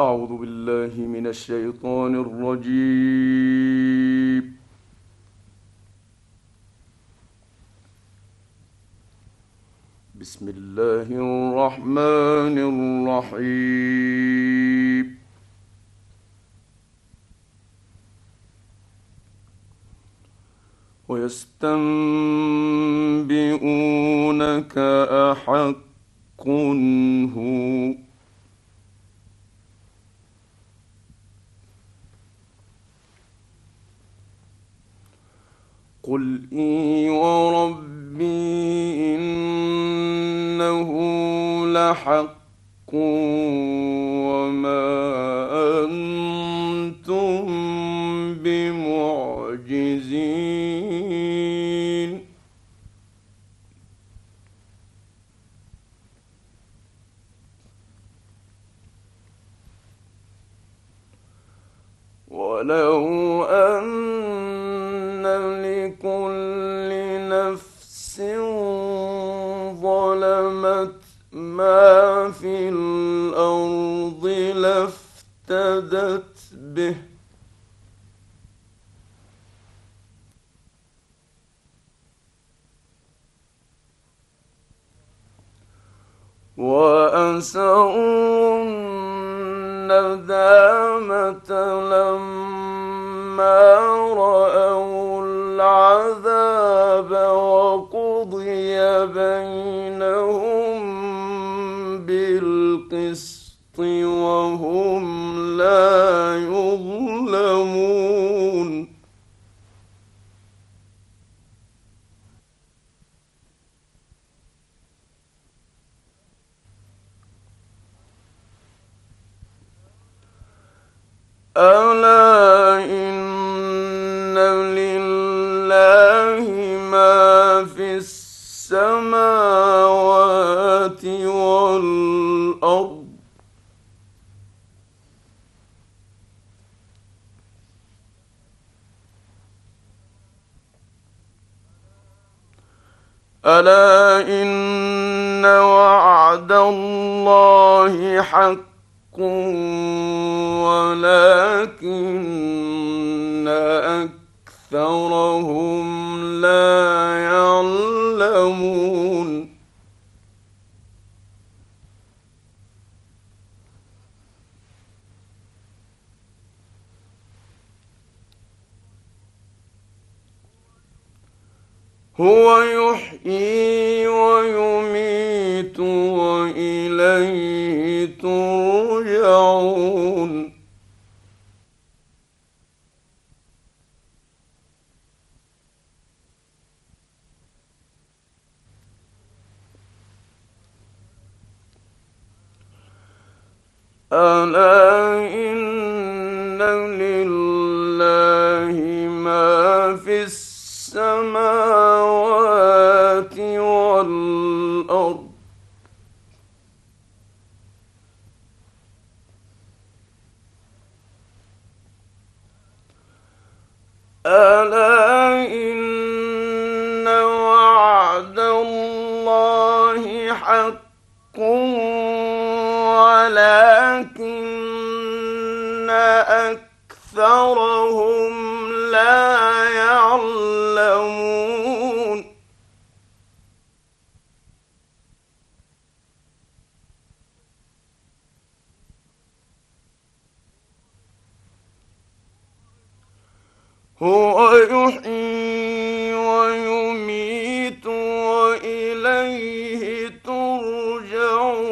أعوذ بالله من الشيطان الرجيم. بسم الله الرحمن الرحيم. ويستنبئونك أحق هو قل إي وربي إنه لحق وما أنتم بمعجزين ولو أن لافتدت به. وأسروا الندامة لما رأوا العذاب وقضي بينهم بالقسط وهم يظلمون. ألا إن لله ما في السماوات والأرض ألا إن وعد الله حق ولكن أكثرهم لا يعلمون هو يحيي ويميت وإليه ترجعون. ألا إن ألا إن وعد الله حق ولكن أكثرهم لا يعلمون هو يحيي ويميت وإليه ترجعون.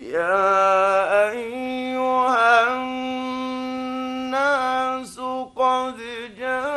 يا أيها الناس قد جاءتكم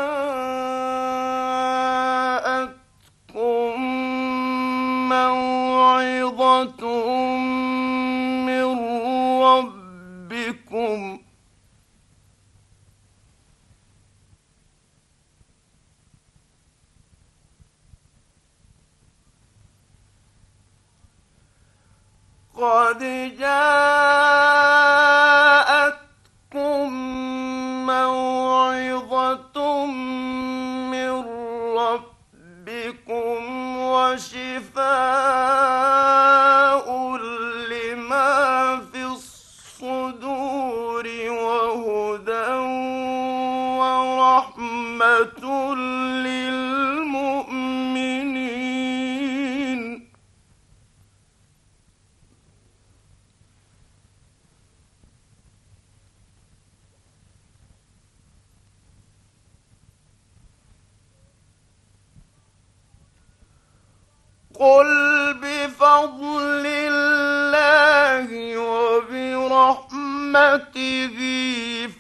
قل بفضل الله وبرحمته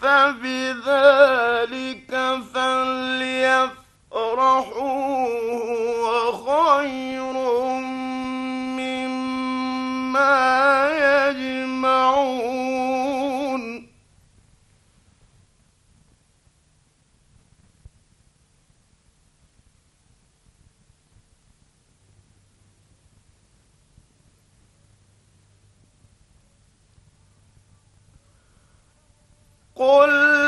فبذلك فليفرحوا وخير قل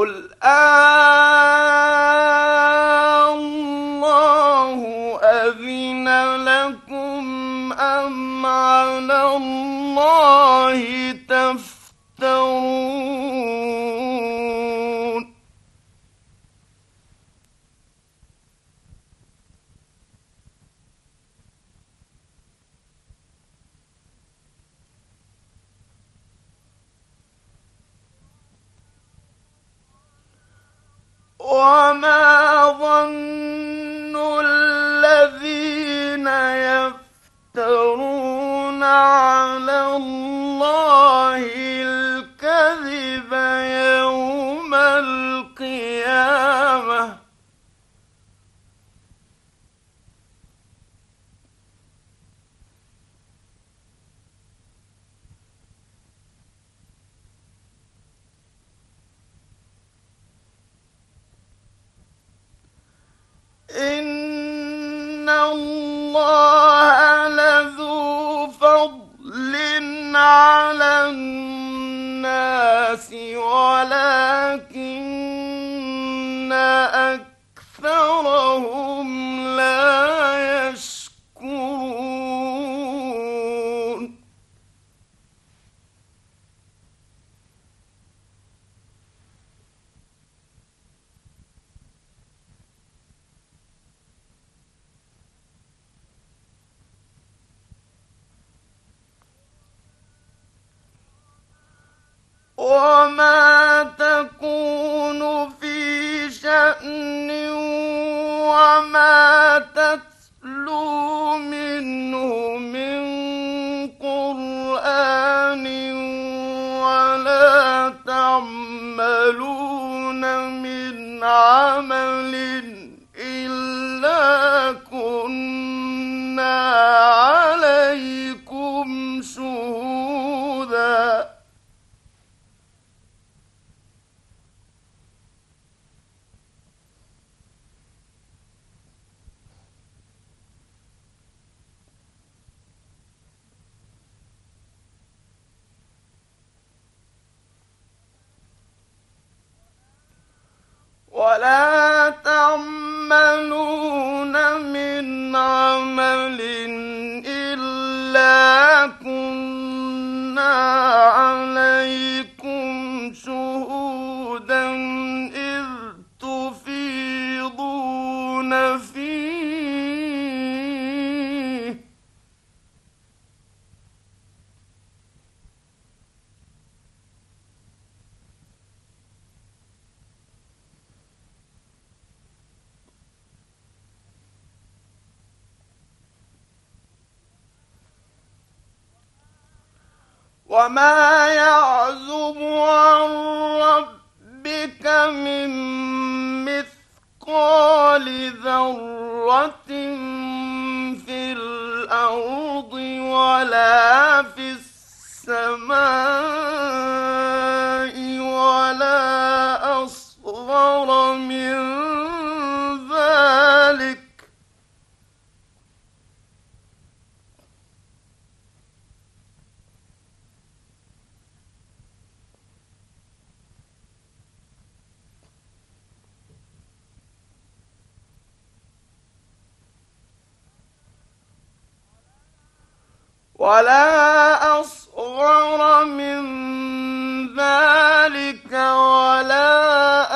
قل الله وما أكثرهم شهودا ولا وما يعزب عن ربك من مثقال ذرة في الأرض ولا في السماء ولا أصغر من ذلك ولا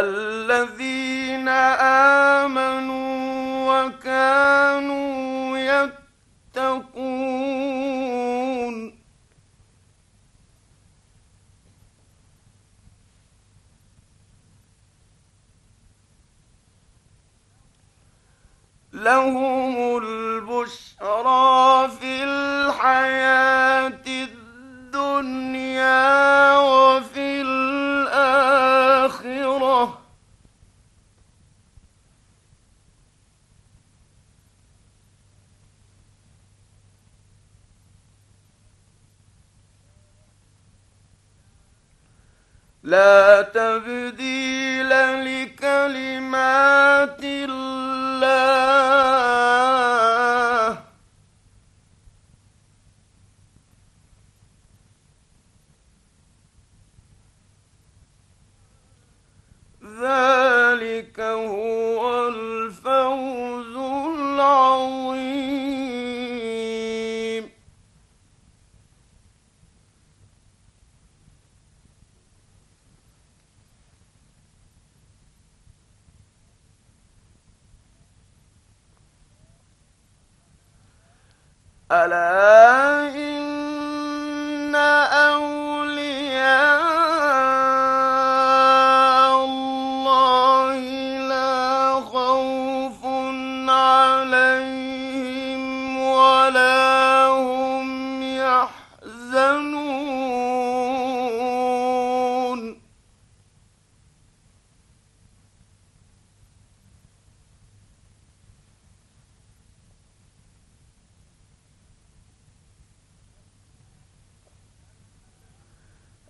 الذين آمنوا وكانوا يتقون. لهم البشرى في الحياة لا تبديل لكلمات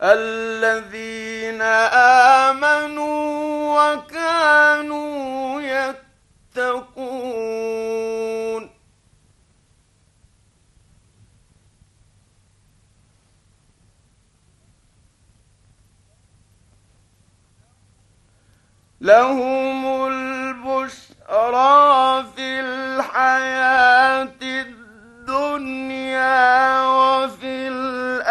الذين آمنوا وكانوا يتقون. لهم البشرى في الحياة الدنيا وفي الآخرة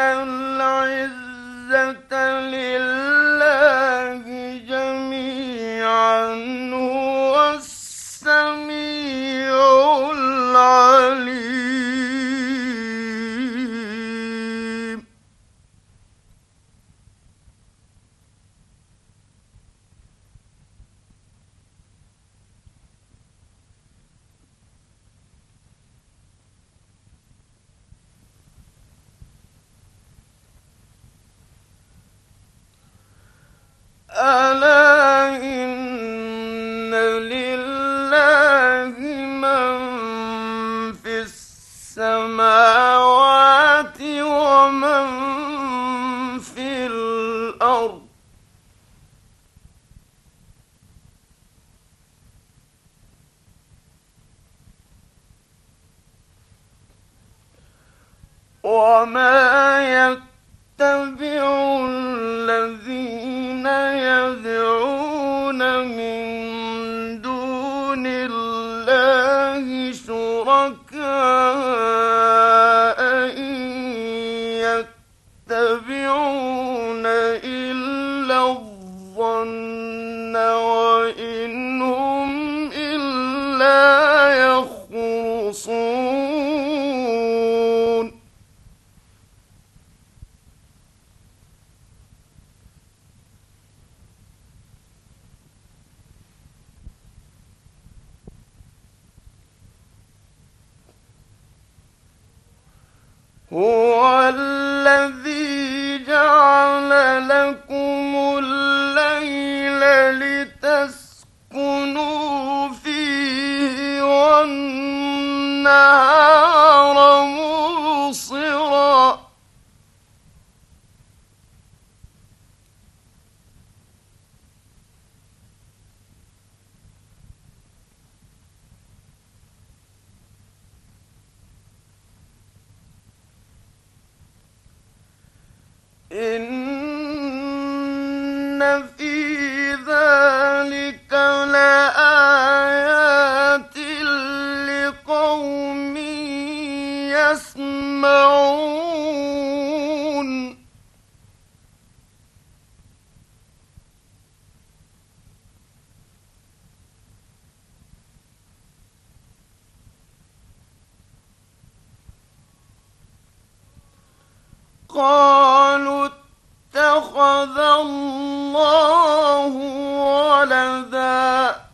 العزة لله جميعا وما يتبع قالوا اتخذ الله ولدا.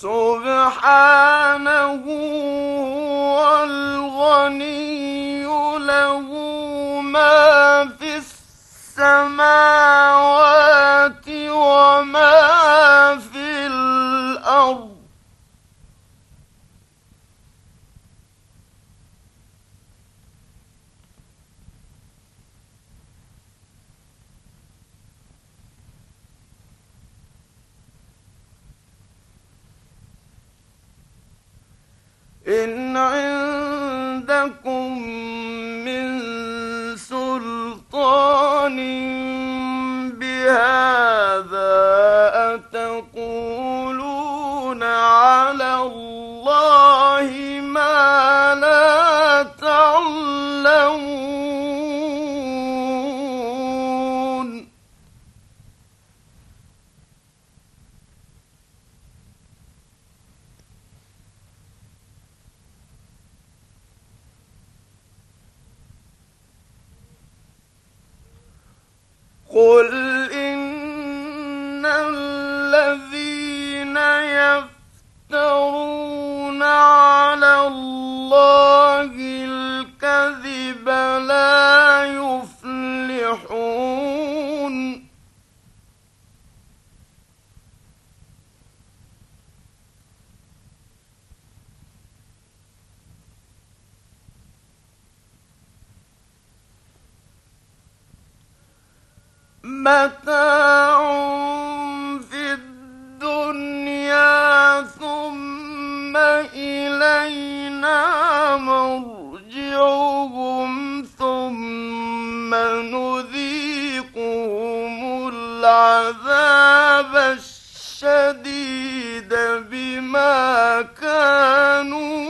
سبحانه هو الغني له ما في السماوات وما في الأرض. إن عندكم ثم إلينا ثم نذيقهم العذاب الشديد بما كانوا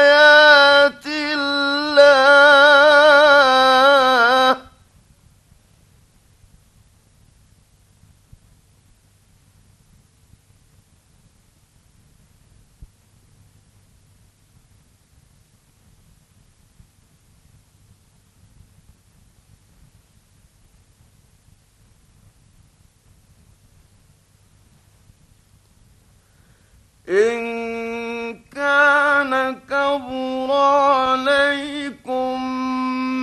إن كان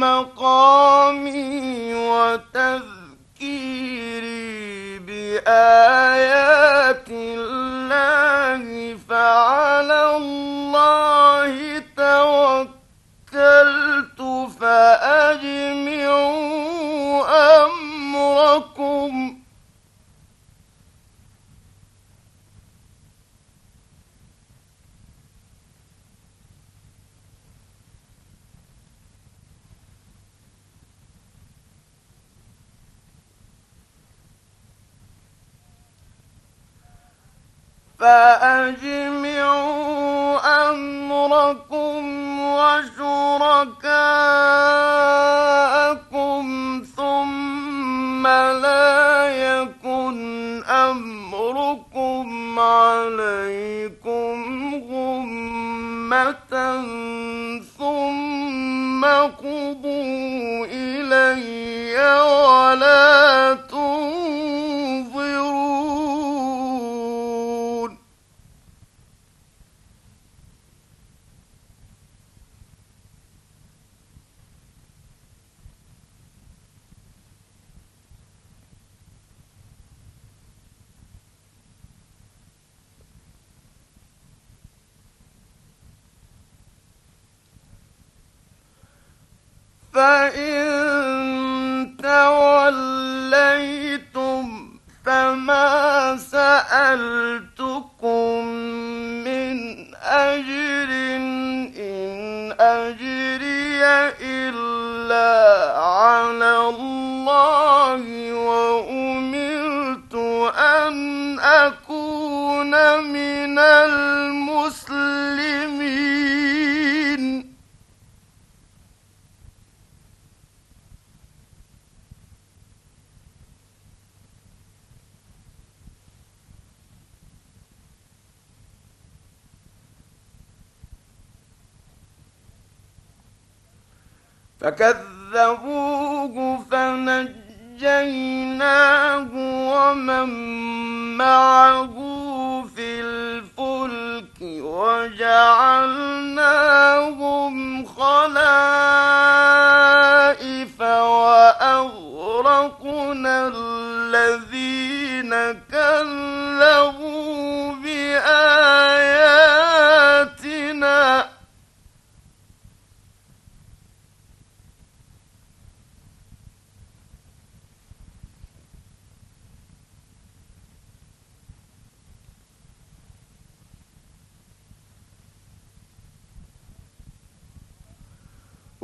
مقامي وتذكيري فأجمعوا أمركم وشركاءكم ثم لا يكن أمركم عليكم غمة ثم قضوا إلي أكون من المسلمين. فكذبوه فنجيناه ومن معه في الفلك وجعلناهم خلائف وأغرقنا الذين كذبوا بآياتنا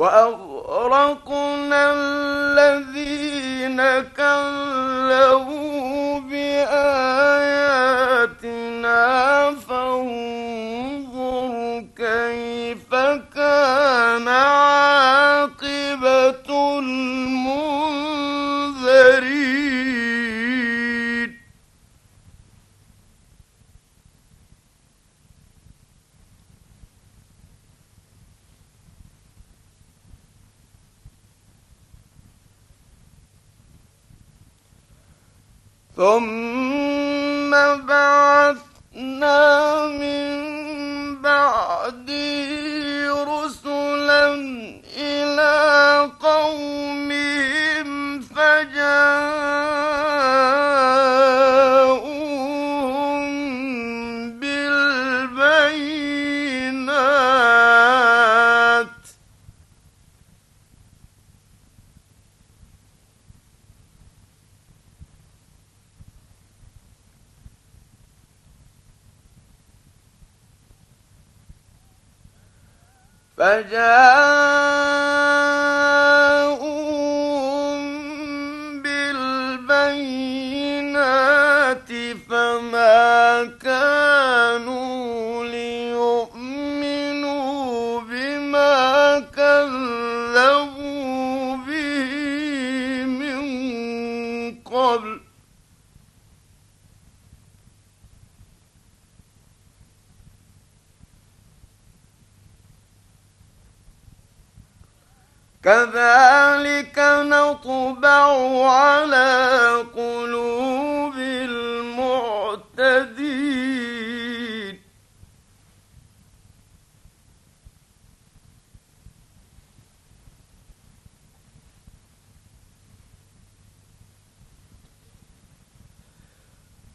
وأغرقنا الذين كذبوا بعثنا قبل. كذلك نطبع على قلوب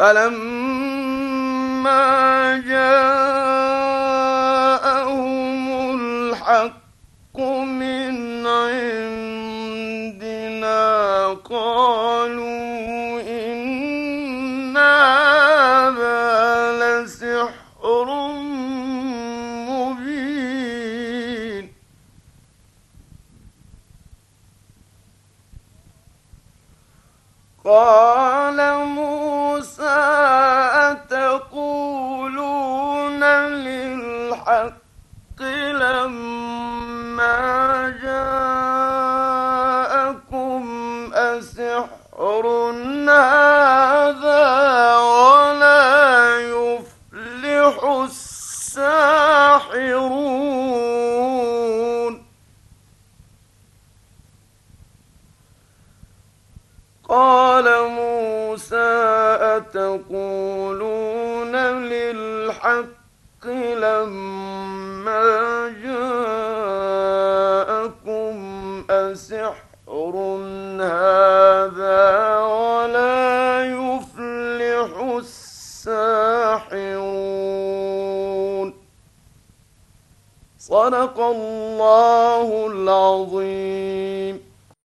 فلما جاءهم